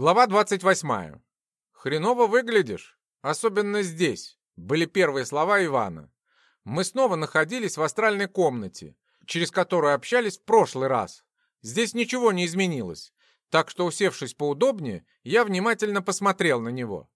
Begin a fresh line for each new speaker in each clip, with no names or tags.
Глава 28. «Хреново выглядишь, особенно здесь», — были первые слова Ивана. Мы снова находились в астральной комнате, через которую общались в прошлый раз. Здесь ничего не изменилось, так что, усевшись поудобнее, я внимательно посмотрел на него.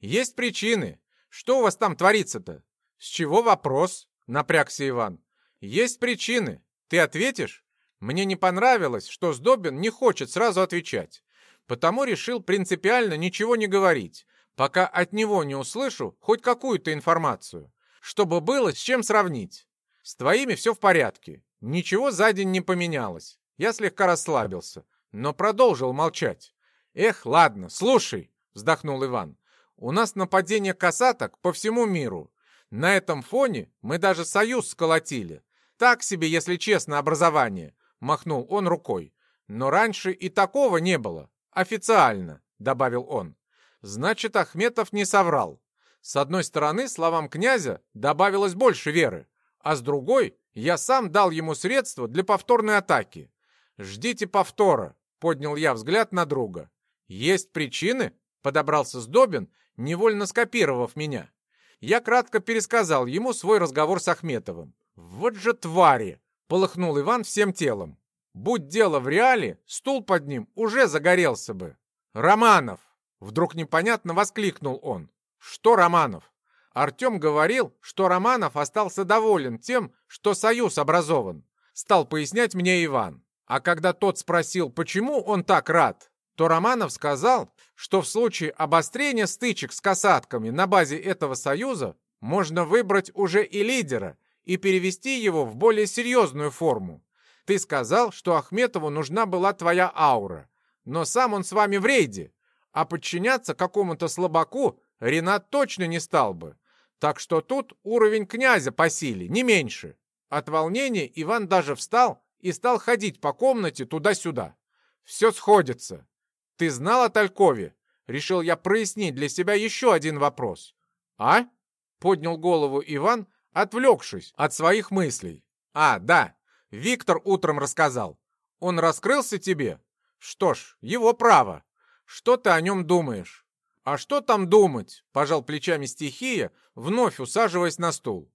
«Есть причины. Что у вас там творится-то?» «С чего вопрос?» — напрягся Иван. «Есть причины. Ты ответишь?» Мне не понравилось, что Сдобин не хочет сразу отвечать. Потому решил принципиально ничего не говорить, пока от него не услышу хоть какую-то информацию, чтобы было с чем сравнить. С твоими все в порядке. Ничего за день не поменялось. Я слегка расслабился, но продолжил молчать. «Эх, ладно, слушай», — вздохнул Иван. «У нас нападение касаток по всему миру. На этом фоне мы даже союз сколотили. Так себе, если честно, образование», — махнул он рукой. «Но раньше и такого не было. Официально», — добавил он. «Значит, Ахметов не соврал. С одной стороны, словам князя добавилось больше веры, а с другой, я сам дал ему средства для повторной атаки. «Ждите повтора», — поднял я взгляд на друга. «Есть причины?» — подобрался Сдобин, невольно скопировав меня. Я кратко пересказал ему свой разговор с Ахметовым. «Вот же твари!» — полыхнул Иван всем телом. Будь дело в реале, стул под ним уже загорелся бы. «Романов!» — вдруг непонятно воскликнул он. «Что Романов?» Артем говорил, что Романов остался доволен тем, что союз образован. Стал пояснять мне Иван. А когда тот спросил, почему он так рад, то Романов сказал, что в случае обострения стычек с касатками на базе этого союза можно выбрать уже и лидера и перевести его в более серьезную форму. Ты сказал, что Ахметову нужна была твоя аура, но сам он с вами в рейде, а подчиняться какому-то слабаку Ренат точно не стал бы. Так что тут уровень князя по силе, не меньше. От волнения Иван даже встал и стал ходить по комнате туда-сюда. Все сходится. Ты знал о Талькове? Решил я прояснить для себя еще один вопрос. А? Поднял голову Иван, отвлекшись от своих мыслей. А, да, Виктор утром рассказал. Он раскрылся тебе? Что ж, его право. Что ты о нем думаешь? А что там думать? Пожал плечами стихия, вновь усаживаясь на стул.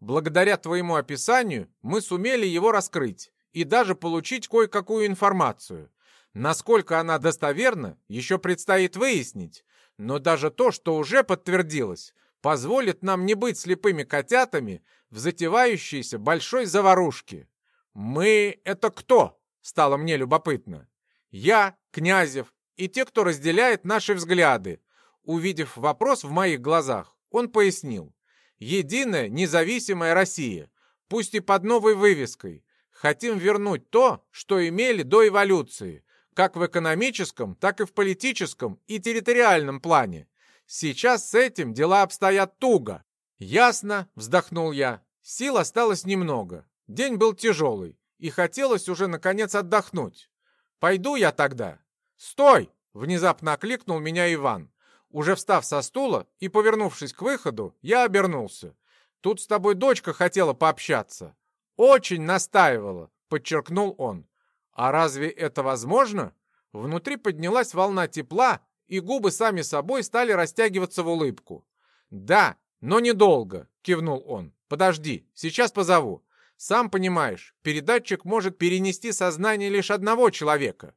Благодаря твоему описанию мы сумели его раскрыть и даже получить кое-какую информацию. Насколько она достоверна, еще предстоит выяснить. Но даже то, что уже подтвердилось, позволит нам не быть слепыми котятами в затевающейся большой заварушке. «Мы — это кто?» — стало мне любопытно. «Я, Князев и те, кто разделяет наши взгляды». Увидев вопрос в моих глазах, он пояснил. «Единая независимая Россия, пусть и под новой вывеской. Хотим вернуть то, что имели до эволюции, как в экономическом, так и в политическом и территориальном плане. Сейчас с этим дела обстоят туго». «Ясно», — вздохнул я. «Сил осталось немного. День был тяжелый, и хотелось уже, наконец, отдохнуть. Пойду я тогда. «Стой!» — внезапно окликнул меня Иван. Уже встав со стула и повернувшись к выходу, я обернулся. «Тут с тобой дочка хотела пообщаться». «Очень настаивала», — подчеркнул он. «А разве это возможно?» Внутри поднялась волна тепла, и губы сами собой стали растягиваться в улыбку. «Да, но недолго», — кивнул он. «Подожди, сейчас позову. Сам понимаешь, передатчик может перенести сознание лишь одного человека.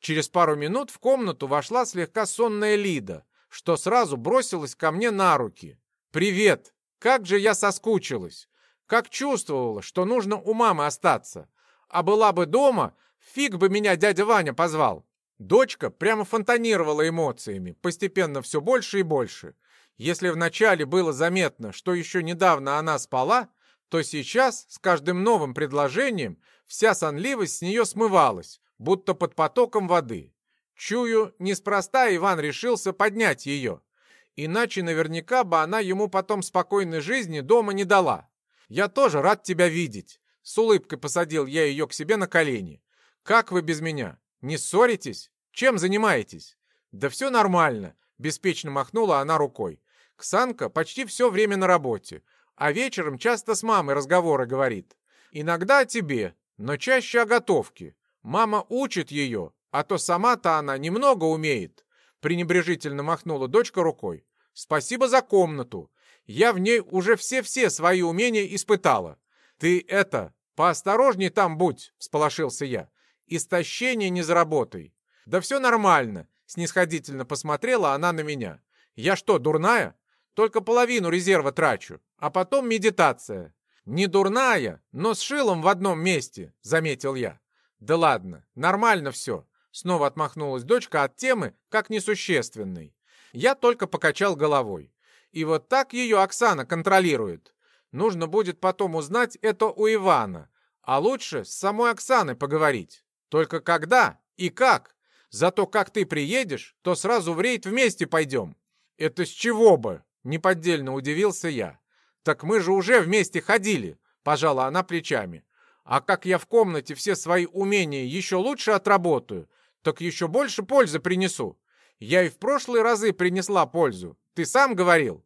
Через пару минут в комнату вошла слегка сонная Лида, что сразу бросилась ко мне на руки. «Привет! Как же я соскучилась! Как чувствовала, что нужно у мамы остаться! А была бы дома, фиг бы меня дядя Ваня позвал!» Дочка прямо фонтанировала эмоциями, постепенно все больше и больше. Если вначале было заметно, что еще недавно она спала, то сейчас с каждым новым предложением вся сонливость с нее смывалась, будто под потоком воды. Чую, неспроста Иван решился поднять ее. Иначе наверняка бы она ему потом спокойной жизни дома не дала. Я тоже рад тебя видеть. С улыбкой посадил я ее к себе на колени. Как вы без меня? Не ссоритесь? Чем занимаетесь? Да все нормально, беспечно махнула она рукой. Ксанка почти все время на работе а вечером часто с мамой разговоры говорит. Иногда о тебе, но чаще о готовке. Мама учит ее, а то сама-то она немного умеет. пренебрежительно махнула дочка рукой. Спасибо за комнату. Я в ней уже все-все свои умения испытала. Ты это, поосторожней там будь, всполошился я. Истощение не заработай. Да все нормально, снисходительно посмотрела она на меня. Я что, дурная? Только половину резерва трачу, а потом медитация. Не дурная, но с шилом в одном месте, заметил я. Да ладно, нормально все. Снова отмахнулась дочка от темы, как несущественной. Я только покачал головой. И вот так ее Оксана контролирует. Нужно будет потом узнать это у Ивана, а лучше с самой Оксаной поговорить. Только когда и как? Зато как ты приедешь, то сразу в рейд вместе пойдем. Это с чего бы? Неподдельно удивился я. Так мы же уже вместе ходили, пожала она плечами. А как я в комнате все свои умения еще лучше отработаю, так еще больше пользы принесу. Я и в прошлые разы принесла пользу. Ты сам говорил.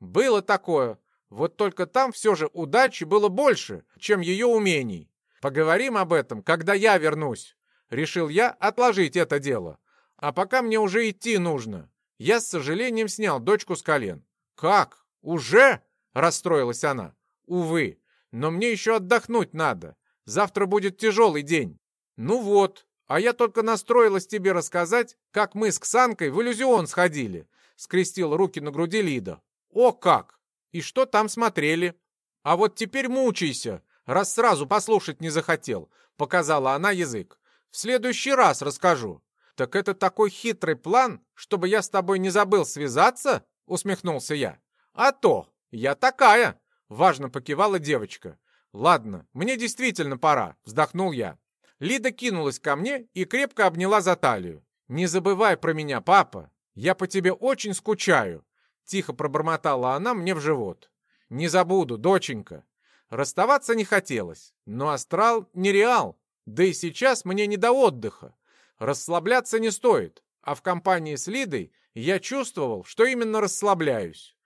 Было такое. Вот только там все же удачи было больше, чем ее умений. Поговорим об этом, когда я вернусь. Решил я отложить это дело. А пока мне уже идти нужно. Я с сожалением снял дочку с колен. «Как? Уже?» — расстроилась она. «Увы, но мне еще отдохнуть надо. Завтра будет тяжелый день». «Ну вот, а я только настроилась тебе рассказать, как мы с Ксанкой в иллюзион сходили. Скрестил руки на груди Лида. О как! И что там смотрели? А вот теперь мучайся, раз сразу послушать не захотел. Показала она язык. В следующий раз расскажу. Так это такой хитрый план, чтобы я с тобой не забыл связаться? Усмехнулся я. А то, я такая. Важно покивала девочка. Ладно, мне действительно пора, вздохнул я. Лида кинулась ко мне и крепко обняла за талию. «Не забывай про меня, папа. Я по тебе очень скучаю», — тихо пробормотала она мне в живот. «Не забуду, доченька». Расставаться не хотелось, но астрал нереал, да и сейчас мне не до отдыха. Расслабляться не стоит, а в компании с Лидой я чувствовал, что именно расслабляюсь.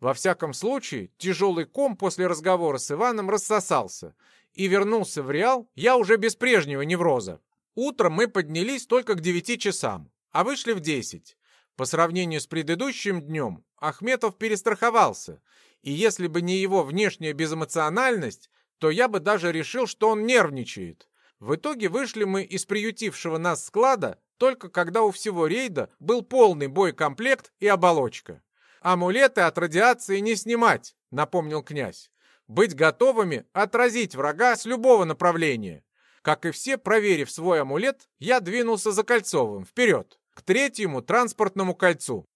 Во всяком случае, тяжелый ком после разговора с Иваном рассосался, и вернулся в Реал я уже без прежнего невроза. Утром мы поднялись только к 9 часам, а вышли в 10. По сравнению с предыдущим днем, Ахметов перестраховался, и если бы не его внешняя безэмоциональность, то я бы даже решил, что он нервничает. В итоге вышли мы из приютившего нас склада только когда у всего рейда был полный боекомплект и оболочка. «Амулеты от радиации не снимать», — напомнил князь быть готовыми отразить врага с любого направления. Как и все, проверив свой амулет, я двинулся за Кольцовым, вперед, к третьему транспортному кольцу.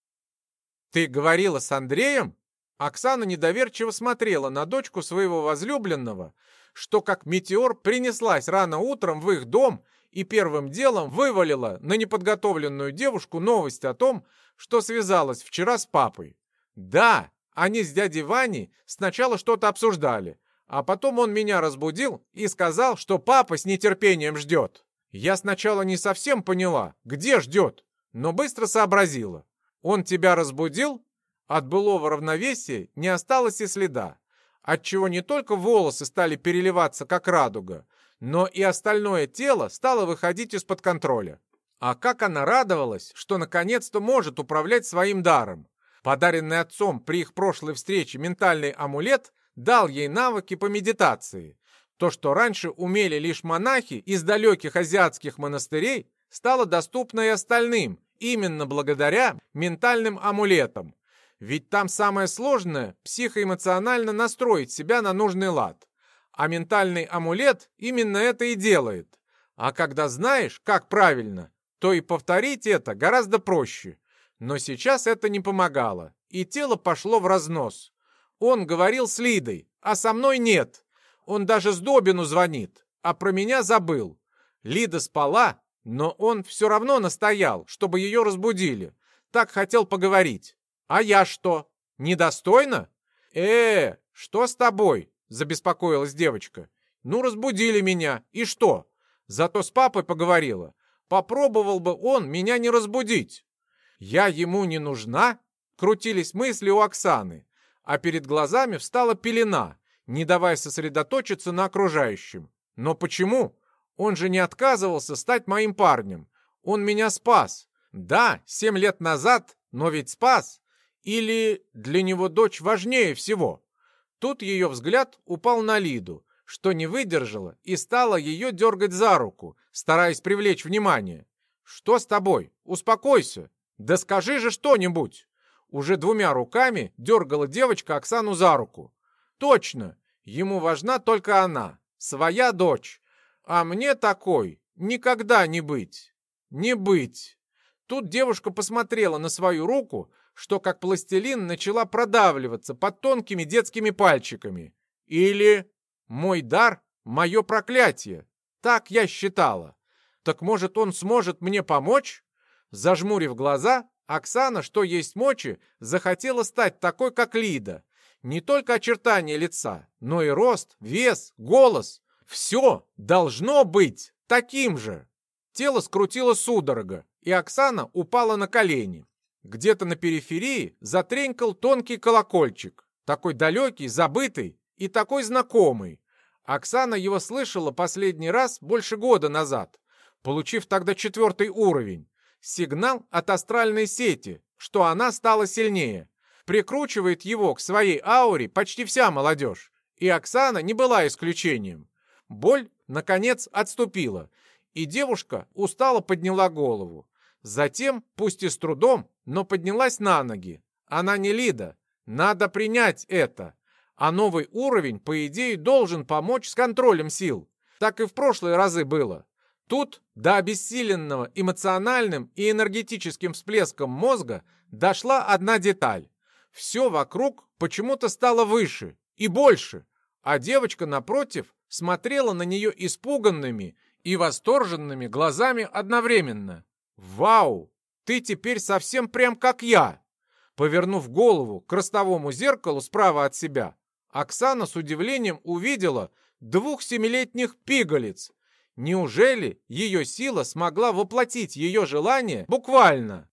«Ты говорила с Андреем?» Оксана недоверчиво смотрела на дочку своего возлюбленного, что как метеор принеслась рано утром в их дом и первым делом вывалила на неподготовленную девушку новость о том, что связалась вчера с папой. «Да, они с дядей Ваней сначала что-то обсуждали, а потом он меня разбудил и сказал, что папа с нетерпением ждет. Я сначала не совсем поняла, где ждет, но быстро сообразила. Он тебя разбудил? От былого равновесия не осталось и следа, отчего не только волосы стали переливаться, как радуга, но и остальное тело стало выходить из-под контроля. А как она радовалась, что наконец-то может управлять своим даром. Подаренный отцом при их прошлой встрече ментальный амулет дал ей навыки по медитации. То, что раньше умели лишь монахи из далеких азиатских монастырей, стало доступно и остальным, именно благодаря ментальным амулетам. Ведь там самое сложное – психоэмоционально настроить себя на нужный лад. А ментальный амулет именно это и делает. А когда знаешь, как правильно, то и повторить это гораздо проще. Но сейчас это не помогало, и тело пошло в разнос. Он говорил с Лидой, а со мной нет. Он даже с Добину звонит, а про меня забыл. Лида спала, но он все равно настоял, чтобы ее разбудили. Так хотел поговорить. А я что, недостойно? э, что с тобой? Забеспокоилась девочка. Ну, разбудили меня, и что? Зато с папой поговорила. Попробовал бы он меня не разбудить. «Я ему не нужна?» Крутились мысли у Оксаны, а перед глазами встала пелена, не давая сосредоточиться на окружающем. «Но почему? Он же не отказывался стать моим парнем. Он меня спас. Да, семь лет назад, но ведь спас. Или для него дочь важнее всего? Тут ее взгляд упал на Лиду, что не выдержала и стала ее дергать за руку, стараясь привлечь внимание. «Что с тобой? Успокойся! Да скажи же что-нибудь!» Уже двумя руками дергала девочка Оксану за руку. «Точно! Ему важна только она, своя дочь. А мне такой никогда не быть! Не быть!» Тут девушка посмотрела на свою руку, что как пластилин начала продавливаться под тонкими детскими пальчиками. Или мой дар — мое проклятие. Так я считала. Так может, он сможет мне помочь? Зажмурив глаза, Оксана, что есть мочи, захотела стать такой, как Лида. Не только очертания лица, но и рост, вес, голос. Все должно быть таким же. Тело скрутило судорога, и Оксана упала на колени. Где-то на периферии затренькал тонкий колокольчик, такой далекий, забытый и такой знакомый. Оксана его слышала последний раз больше года назад, получив тогда четвертый уровень. Сигнал от астральной сети, что она стала сильнее. Прикручивает его к своей ауре почти вся молодежь. И Оксана не была исключением. Боль, наконец, отступила, и девушка устало подняла голову. Затем, пусть и с трудом, но поднялась на ноги. Она не Лида. Надо принять это. А новый уровень, по идее, должен помочь с контролем сил. Так и в прошлые разы было. Тут до обессиленного эмоциональным и энергетическим всплеском мозга дошла одна деталь. Все вокруг почему-то стало выше и больше, а девочка, напротив, смотрела на нее испуганными и восторженными глазами одновременно. «Вау! Ты теперь совсем прям как я!» Повернув голову к ростовому зеркалу справа от себя, Оксана с удивлением увидела двух семилетних пигалиц. Неужели ее сила смогла воплотить ее желание буквально?